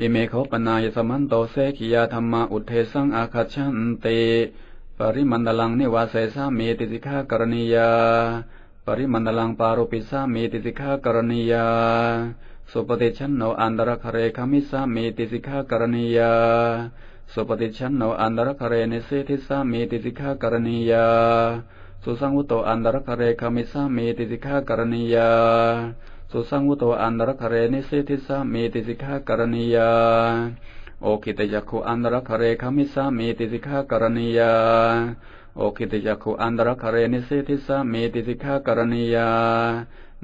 อิเมโคปนายสมันโตเสขียาธรรมาอุเทสังอาคัชันเต ปริมันดลังนิวาเสสามีติสิกากรณียา ปริมันดลังปารุปิสามีติสิกากรณียา สุปฏิชันโนอันดรคเรคามิสามีติสิกากรณียา สุปฏิชันโนอันดรคเรนิสิทิสามีติสิกากรณียา สุสังวุโตอันดรคเรคามิสามีติสิกากรณียา สุสังวุโตอันดรคเรนิสิทิสามีติสิกากรณียาโอคิตยักขุอันดรคเรคามิสามีติสิกากรณียาโอคิตยักขุอันดรคเรนิสิทิสามีติสิกากรณียา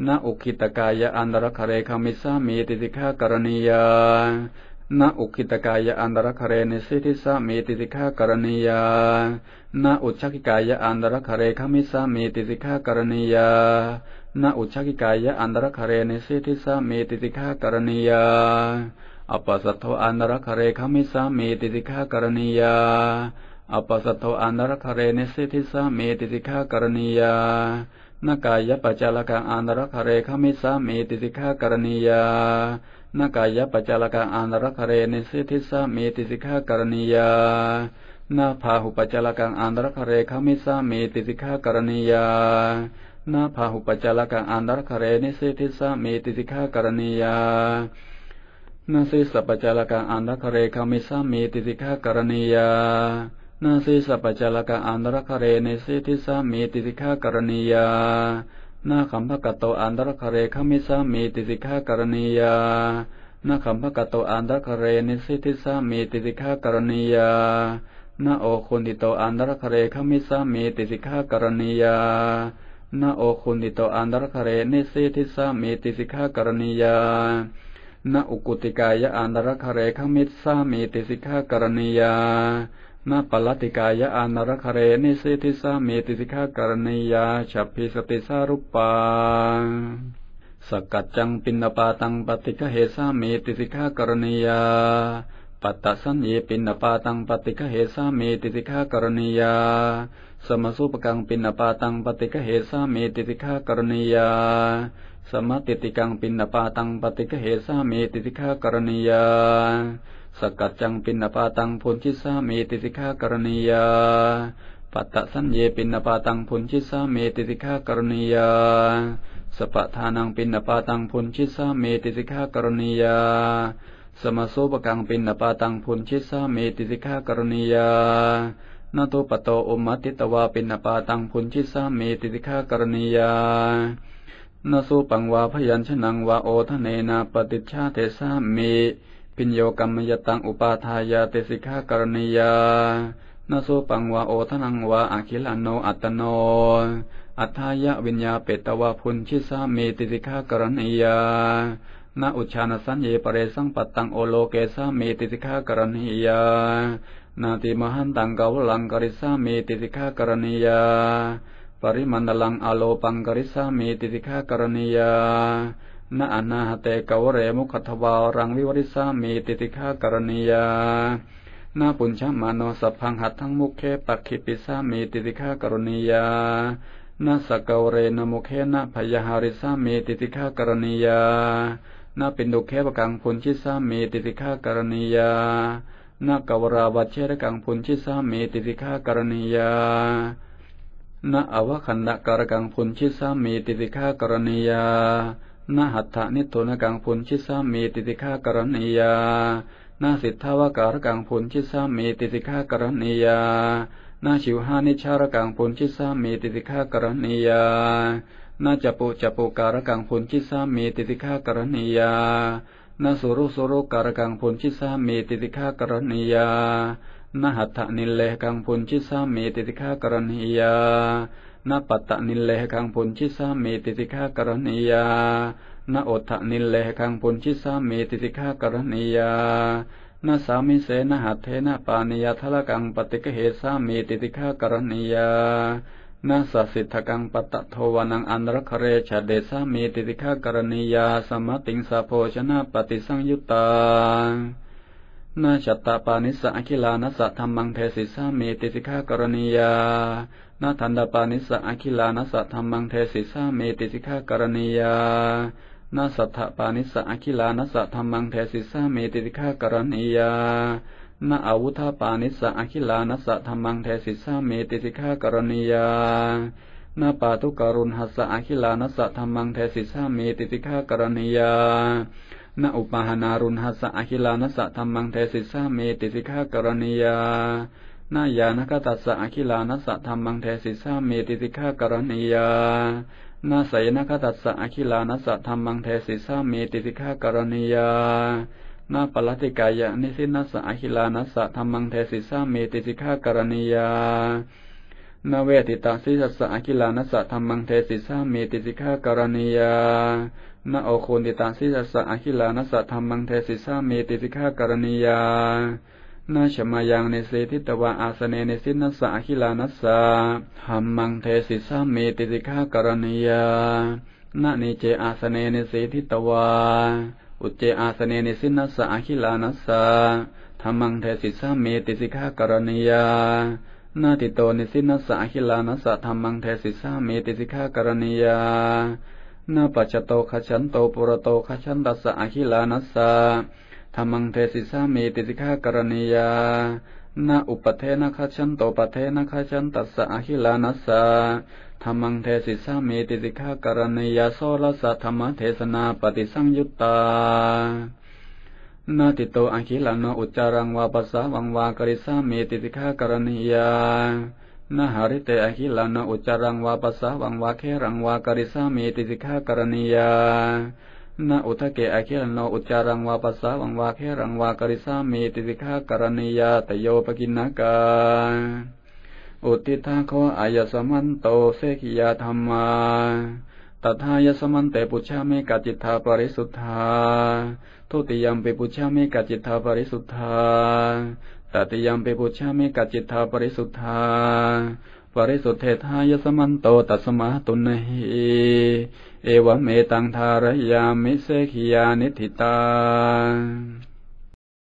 นาอุคิตกายะอันดรคเรคามิสามีติสิกากรณียานาอุคิตกายะอันดรคเรนิสิทิสามีติสิกากรณียานาอุชกิกายะอันดรคเรคามิสามีติสิกากรณียา นาอุชกิกายะอันดรคเรนิสิทิสามีติสิกากรณียาอปัสสโทอันดรคเรคามิสามีติสิกากรณียาอปัสสโทอันดรคเรนิสิทิสามีติสิกากรณียานกายปัจจลกังอันดรคเรคามิสามีติสิกากรณียานกายปัจจลกังอันดรคเรนิสิทิสามีติสิกากรณียานาพาหุปัจจลกังอันดรคเรคามิสามีติสิกากรณียา นาพาหุปัจจลกังอันดรคเรนิสิทิสามีติสิกากรณียานาสิสัพจลกังอันดรคเรคามิสามีติสิกากรณียานาสิสัพจลกังอันดรคเรนิสิทิสามีติสิกากรณียานาคัมภกตโตอันดรคเรคามิสามีติสิกากรณียานาคัมภกตโตอันดรคเรนิสิทิสามีติสิกากรณียานาโอคุนิโตอันดรคเรคามิสามีติสิกากรณียา นาโอคุนิโตอันดรคเรนิสิทิสามีติสิกากรณียานาอุกุติกายะอันดรคเรคามิสามีติสิกากรณียานาปลติกายะอันดรคเรนิสิทิสามีติสิกากรณียาฉัพพิสติสารุปาสกัจจังปินปาตังปฏิกเหสามีติสิกากรณียา ปัตตสัญญีปินนปาตังปฏิกเหสามีติสิกากรณียา สมสุปกังปินนปาตังปฏิกเหสามีติสิกากรณียา สมติติกังปินนปาตังปฏิกเหสามีติสิกากรณียา สกัจจังปินนปาตังพุนชิสามีติสิกากรณียา ปัตตสัญญีปินนปาตังพุนชิสามีติสิกากรณียาสปะทานังปินนปาตังพุนชิสามีติสิกากรณียา สมาโซปกังปินนปาตังพุนชิสาเมติสิกากรณียานาโตปโตอุมัติตวาปินนปาตังพุนชิสาเมติสิกากรณียานาสุปังวาพยัญชนะวาโอทเนนาปฏิชาเทสามีปิญโยกรรมยตังอุปาทายาเตสิกากรณียานาสุปังวาโอทนังวาอาคิลโนอัตโน อัฏฐายะวิญญาเปตวาพุนชิสามีติสิกากรณียา นาอุชานสัญเยปเรสังปัตตังโอโลเกสามีติสิกากรณียา นาติมหันตังกาวลังกริสามีติสิกากรณียา ปริมันดลังอโลปังกริสามีติสิกากรณียานาอนาหเตกวเรมุขทวารังวิวริสามีติสิกากรณียานาปุญชมาโนสัพพังหัตทั้งมุขเคปักขิปิสามีติสิกากรณียานาสกวเรนมุเคนะพยหาริสามีติสิกากรณียา นาเปินดุเคปกังพุนชิสามีติสิกากรณียานากวราวัชเชรกังพุนชิสามีติสิกากรณียานาอวคันดการกังพุนชิสามีติสิกากรณียานาหัตถนิโทนกังพุนชิสามีติสิกากรณียานาสิทธาวการกังพุนชิสามีติสิกากรณียานาชิวหานิชารกังพุนชิสามีติสิกากรณียา นาจปุจปุการกังพุนชิสามีติติฆากรณียานาสุรุสุรุการกังพุนชิสามีติติฆากรณียานาหัตถนิเลกังพุนชิสามีติติฆากรณียานาปัตตนิเลกังพุนชิสามีติติฆากรณียานาโอทะนิเลกังพุนชิสามีติติฆากรณียานาสามิเสนหัตเทนะปานิยทละกังปฏิกเหสามีติติฆากรณียา นาสสิทธกังปตะโทวานังอันรคเรชเดสามีติติฆากรณียาสมติงสาโพชนะปฏิสังยุตตานาชัตตาปานิสะอคิลานัสธรรมังเทสิสามีติสิกากรณียานาทันดาปานิสะอคิลานัสธรรมังเทสิสามีติสิกากรณียานาสัทธปานิสะอคิลานัสสะธรรมังเทสิสาเมติติฆากรณียา นาอาวุธาปานิสะอคิลานัสสะธรรมังเทสิสาเมติติฆากรณียานาปาตุกรุณหัสสะอคิลานัสสะธรรมังเทสิสาเมติติฆากรณียานาอุปาหนารุณหัสสะอคิลานัสสะธรรมังเทสิสาเมติติฆากรณียานายานกตัสสะอคิลานัสสะธรรมังเทสิสาเมติติฆากรณียานาสยนคตัสสะอคิลานัสสะธรรมังเทสิสาเมติสิกากรณียา นาปลัติกายะนิสินัสสะอคิลานัสสะธรรมังเทสิสาเมติสิกากรณียานาเวติตาสิสัสสะอคิลานัสสะธรรมังเทสิสาเมติสิกากรณียานาโอโคนติตาสิสัสสะอคิลานัสสะธรรมังเทสิสาเมติสิกากรณียานาชมายังในเสทิตวะอาสเนในสินัสสะอคิลานัสสะธรรมังเทสิสามีติสิกากรณียานาเนเจอาสเนในเสทิตวะ อุเจอาสเนในสินัสสะอคิลานัสสะธรรมังเทสิสามีติสิกากรณียานาติโตนิสินัสสะอคิลานัสสะธรรมังเทสิสามีติสิกากรณียานาปัจจโตขฉันโตปุรโตขฉันตัสสะอคิลานัสสะธรรมังเทสิสามีติสิกากรณียานาอุปเทนะคชันโตปเทนะคชันตัสสะอหิลานัสสะ ธรรมังเทสิสามีติสิกากรณียาโซลสัธรรมเทศนาปฏิสังยุตตานาติโตอัคิลานอุจารังวาปัสสาวังวากริสามีติสิกากรณียานาหาริเตอคิลานอุจารังวาปัสสาวังวาเครังวากริสามีติสิกากรณียานาอุทะเกอคิลโนอุจารังวาปัสสาวังวาเครังวากริสามีติสิกากรณียาตโยปกินากา อุติทาโคอายสมันโตเสกิยาธรรมาตถายสมันเตปุชาเมกจิตธาปริสุทธา ทุติยมเปปุชาเมกจิตธาปริสุทธาตติยมเปปุชาเมกจิตธาปริสุทธา ปริสุทธเทธายสมันโตตัสมาตุนหิเอวเมตังทารยามิเสขิยานิธิตา